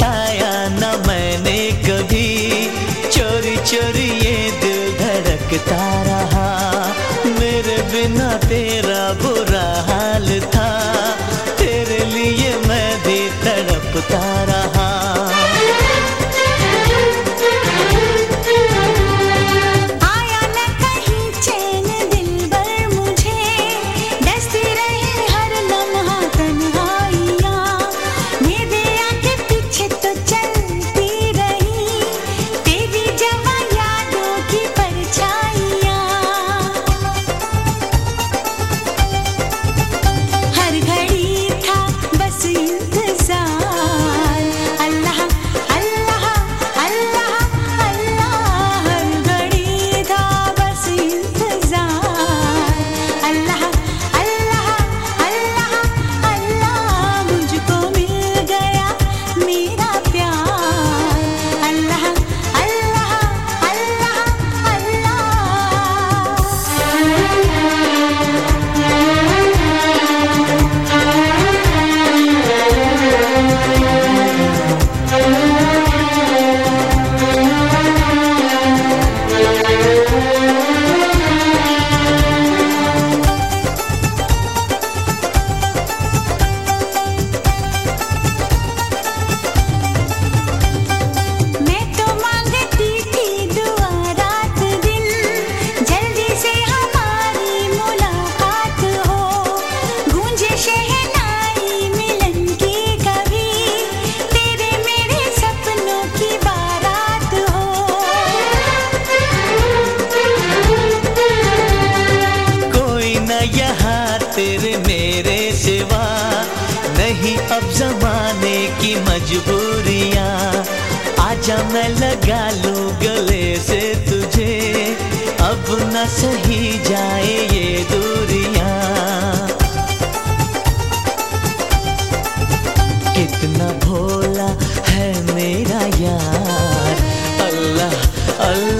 बताया न मैंने कभी। चोरी चोरी ये दिल धड़कता रहा। मेरे बिना तेरा बुरा हाल था। तेरे सिवा, नहीं अब जमाने की मजबूरियाँ। आजा मैं लगा लूँ गले से तुझे, अब न सही जाए ये दूरियाँ। कितना भोला है मेरा यार। अल्लाह अल्लाह।